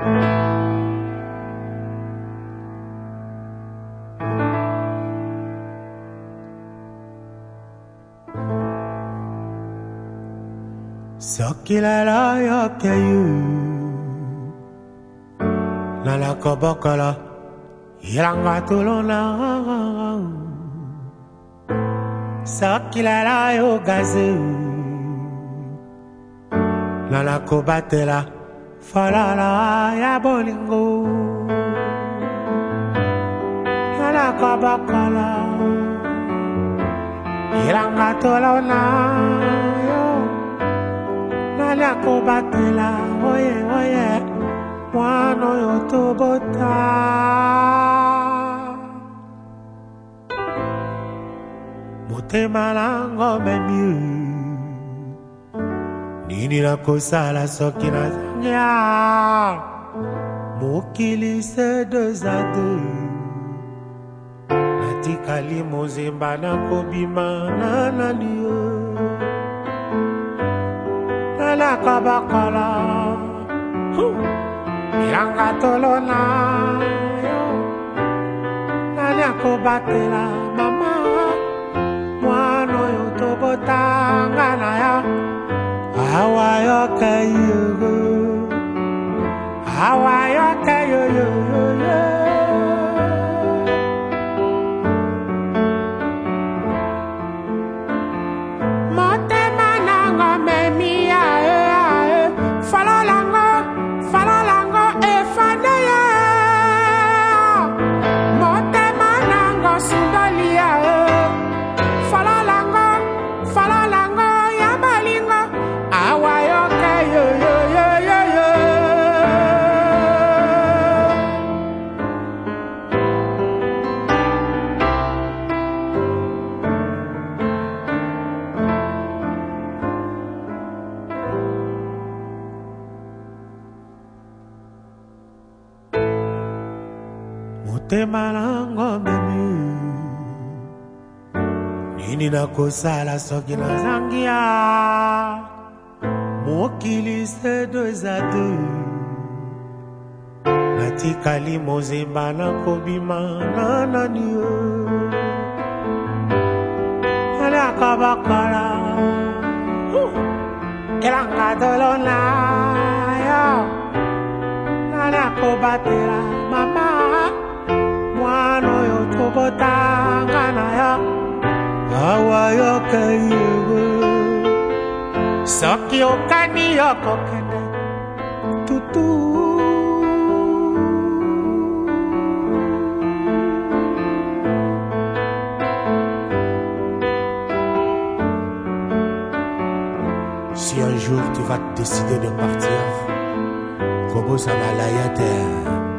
Sokilala yokeyu Nala kobokala Ilanga tulona Sokilala yogazu Nala kobatela Falala ya bolingo Nala kobokala Ilanga tulona nani akobatela oye oye mwana oyo tobota motema nango memi nini nakosala nazangia mokili se deux a deux natikali mozemba nakobima na nani yo. La kabakala Yanga tolona yo. Nani akobatela mama? Mwana oyo tobotanga na ya. Awa yoka how motema nango memi nini nakosala soki nazangia mokili se deux a deux natikali mozemba nakobima na nani yo? Alaka bakala elanga tolona yo nani akobatela mama mwana Si un jour tu vas décider de partir, Kobo Samalaya terre.